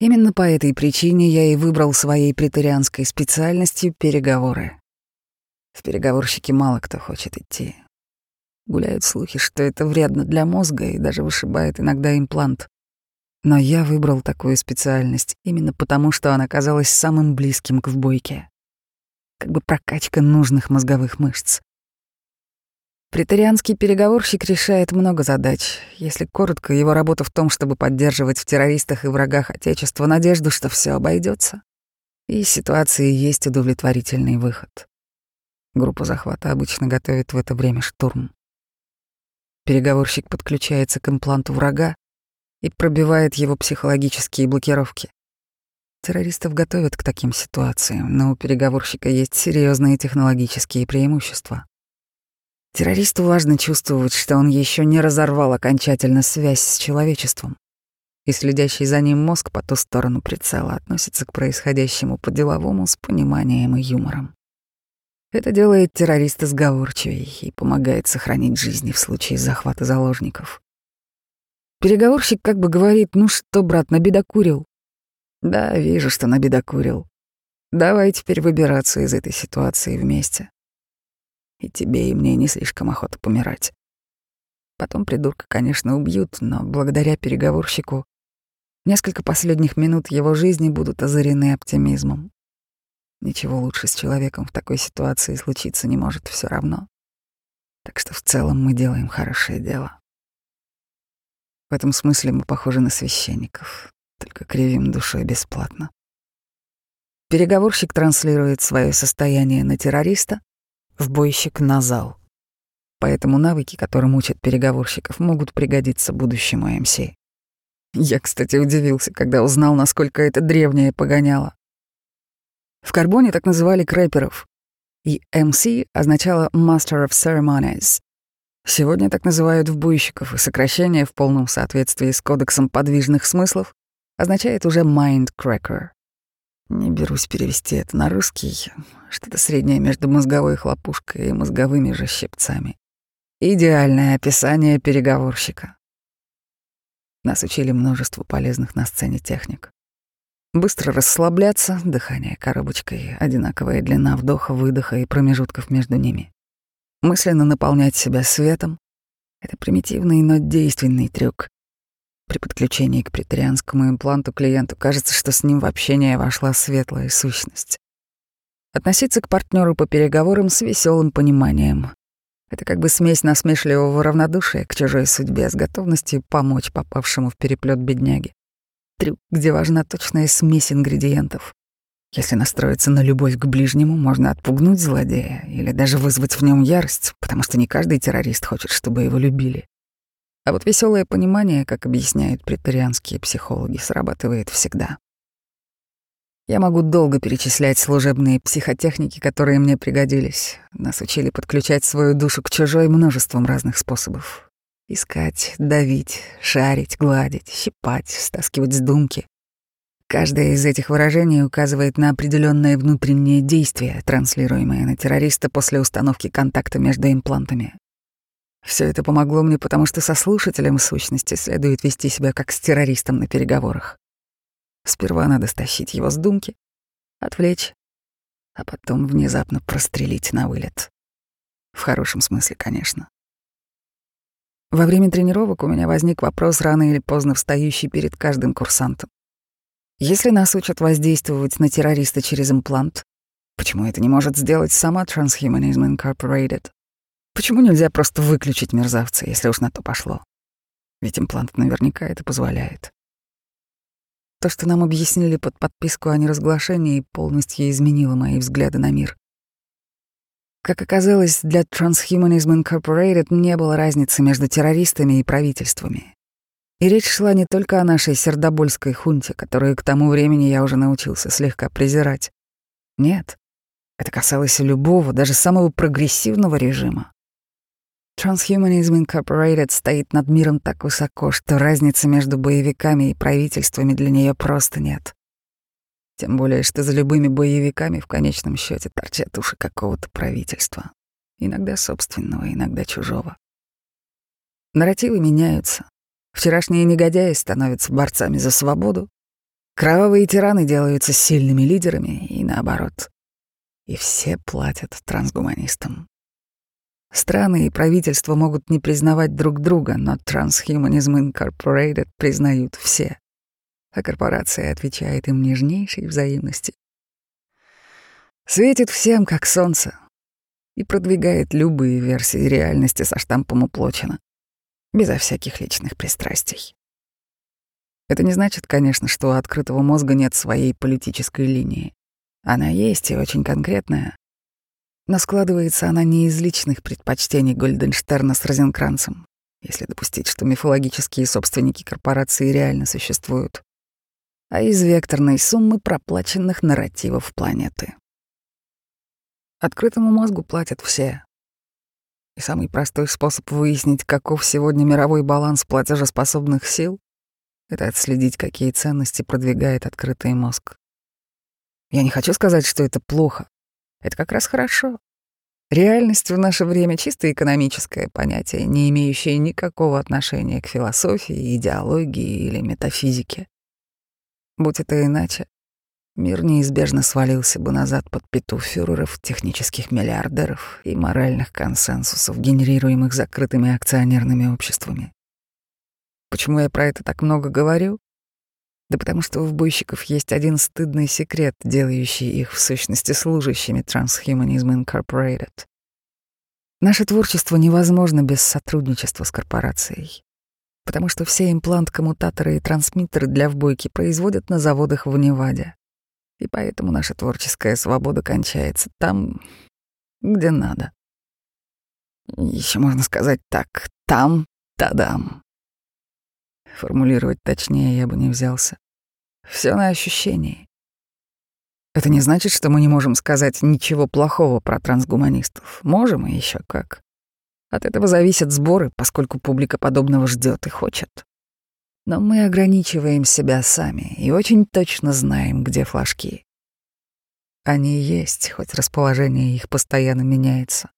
Именно по этой причине я и выбрал своей претерианской специальностью переговоры. В переговорщики мало кто хочет идти. Гуляют слухи, что это вредно для мозга и даже вышибает иногда имплант. Но я выбрал такую специальность именно потому, что она казалась самым близким к вбойке. Как бы прокачка нужных мозговых мышц. Претарианский переговорщик решает много задач. Если коротко, его работа в том, чтобы поддерживать в террористах и врагах Отечества надежду, что все обойдется. И ситуации есть удовлетворительный выход. Группа захвата обычно готовит в это время штурм. Переговорщик подключается к импланту врага и пробивает его психологические блокировки. Террористов готовят к таким ситуациям, но у переговорщика есть серьезные технологические преимущества. Террористу важно чувствовать, что он еще не разорвал окончательно связь с человечеством, и следящий за ним мозг по ту сторону прицела относится к происходящему по-деловому с пониманием и юмором. Это делает террориста сговорчивее и помогает сохранить жизни в случае захвата заложников. Переговорщик как бы говорит, ну что, брат, набедокурил? Да, вижу, что набедокурил. Давай теперь выбираться из этой ситуации вместе. И тебе, и мне не слишком охота помирать. Потом придурка, конечно, убьют, но благодаря переговорщику несколько последних минут его жизни будут озарены оптимизмом. Ничего лучше с человеком в такой ситуации случиться не может все равно. Так что в целом мы делаем хорошее дело. В этом смысле мы похожи на священников, только кривим душой бесплатно. Переговорщик транслирует свое состояние на террориста, в бойщик на зал. Поэтому навыки, которым учат переговорщиков, могут пригодиться будущему МС. Я, кстати, удивился, когда узнал, насколько это древнее погоняло. В Карбоне так называли крэперов, и MC означало Master of Ceremonies. Сегодня так называют вбуйщиков, и сокращение в полном соответствии с кодексом подвижных смыслов означает уже Mind. Не берусь перевести это на русский, что-то среднее между мозговой хлопушкой и мозговыми же щипцами. Идеальное описание переговорщика. Нас учили множеству полезных на сцене техник. Быстро расслабляться, дыхание коробочкой, одинаковая длина вдоха-выдоха и промежутков между ними. Мысленно наполнять себя светом — это примитивный, но действенный трюк. При подключении к претерианскому импланту клиенту кажется, что с ним в общение вошла светлая сущность. Относиться к партнеру по переговорам с веселым пониманием. Это как бы смесь насмешливого равнодушия к чужой судьбе с готовностью помочь попавшему в переплет бедняге трюк, где важна точная смесь ингредиентов. Если настроиться на любовь к ближнему, можно отпугнуть злодея или даже вызвать в нем ярость, потому что не каждый террорист хочет, чтобы его любили. А вот веселое понимание, как объясняют претарианские психологи, срабатывает всегда. Я могу долго перечислять служебные психотехники, которые мне пригодились. Нас учили подключать свою душу к чужой множеством разных способов. Искать, давить, шарить, гладить, щипать, стаскивать с думки. Каждое из этих выражений указывает на определенное внутреннее действие, транслируемое на террориста после установки контакта между имплантами. Все это помогло мне, потому что со слушателем сущности следует вести себя как с террористом на переговорах. Сперва надо стащить его с думки, отвлечь, а потом внезапно прострелить на вылет. В хорошем смысле, конечно. Во время тренировок у меня возник вопрос, рано или поздно встающий перед каждым курсантом. Если нас учат воздействовать на террориста через имплант, почему это не может сделать сама Transhumanism Incorporated? Почему нельзя просто выключить мерзавца, если уж на то пошло? Ведь имплант наверняка это позволяет. То, что нам объяснили под подписку о неразглашении, полностью изменило мои взгляды на мир. Как оказалось, для Transhumanism Incorporated не было разницы между террористами и правительствами. И речь шла не только о нашей сердобольской хунте, которую к тому времени я уже научился слегка презирать. Нет, это касалось любого, даже самого прогрессивного режима. Transhumanism Incorporated стоит над миром так высоко, что разницы между боевиками и правительствами для нее просто нет. Тем более, что за любыми боевиками в конечном счете торчат уши какого-то правительства. Иногда собственного, иногда чужого. Нарративы меняются. Вчерашние негодяи становятся борцами за свободу. Кровавые тираны делаются сильными лидерами и наоборот. И все платят трансгуманистам. Страны и правительства могут не признавать друг друга, но Transhumanism Incorporated признают все, а корпорация отвечает им нежнейшей взаимностью. Светит всем, как солнце, и продвигает любые версии реальности со штампом уплочено, безо всяких личных пристрастий. Это не значит, конечно, что у открытого мозга нет своей политической линии. Она есть и очень конкретная, но складывается она не из личных предпочтений Гольденштерна с Розенкранцем, если допустить, что мифологические собственники корпорации реально существуют, а из векторной суммы проплаченных нарративов планеты. Открытому мозгу платят все. И самый простой способ выяснить, каков сегодня мировой баланс платежеспособных сил, это отследить, какие ценности продвигает открытый мозг. Я не хочу сказать, что это плохо. Это как раз хорошо. Реальность в наше время чисто экономическое понятие, не имеющее никакого отношения к философии, идеологии или метафизике. Будь это иначе, мир неизбежно свалился бы назад под пету фюреров, технических миллиардеров и моральных консенсусов, генерируемых закрытыми акционерными обществами. Почему я про это так много говорю? Да потому что у вбойщиков есть один стыдный секрет, делающий их в сущности служащими Transhumanism Incorporated. Наше творчество невозможно без сотрудничества с корпорацией, потому что все имплант-коммутаторы и трансмиттеры для вбойки производят на заводах в Неваде. И поэтому наша творческая свобода кончается там, где надо. Еще можно сказать так, там, тадам. Формулировать точнее я бы не взялся. Все на ощущении. Это не значит, что мы не можем сказать ничего плохого про трансгуманистов. Можем и еще как. От этого зависят сборы, поскольку публика подобного ждет и хочет. Но мы ограничиваем себя сами и очень точно знаем, где флажки. Они есть, хоть расположение их постоянно меняется.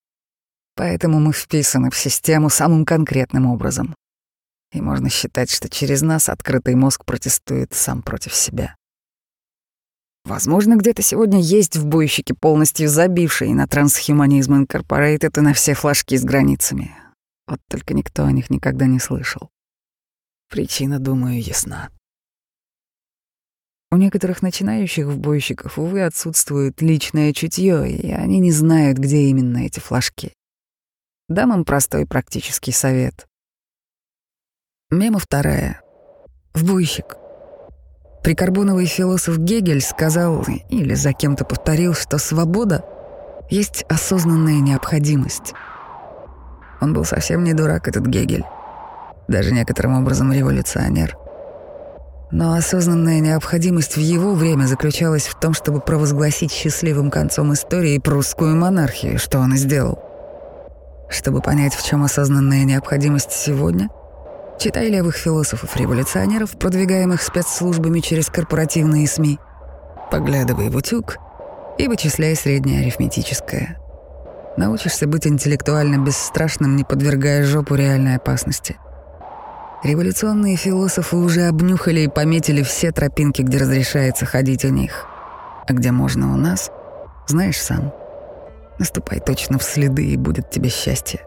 Поэтому мы вписаны в систему самым конкретным образом. И можно считать, что через нас открытый мозг протестует сам против себя. Возможно, где-то сегодня есть в буйщике полностью забившие на Transhumanism Incorporated и на все флажки с границами. Вот только никто о них никогда не слышал. Причина, думаю, ясна. У некоторых начинающих вбойщиков, увы, отсутствует личное чутье, и они не знают, где именно эти флажки. Дам им простой практический совет. Мема вторая. Вбойщик. Прикарбоновый философ Гегель сказал или за кем-то повторил, что свобода есть осознанная необходимость. Он был совсем не дурак, этот Гегель. Даже некоторым образом революционер. Но осознанная необходимость в его время заключалась в том, чтобы провозгласить счастливым концом истории прусскую монархию, что он и сделал. Чтобы понять, в чем осознанная необходимость сегодня — Читай левых философов-революционеров, продвигаемых спецслужбами через корпоративные СМИ. Поглядывай в утюг и вычисляй среднее арифметическое. Научишься быть интеллектуально бесстрашным, не подвергая жопу реальной опасности. Революционные философы уже обнюхали и пометили все тропинки, где разрешается ходить у них. А где можно у нас, знаешь сам. Наступай точно в следы, и будет тебе счастье.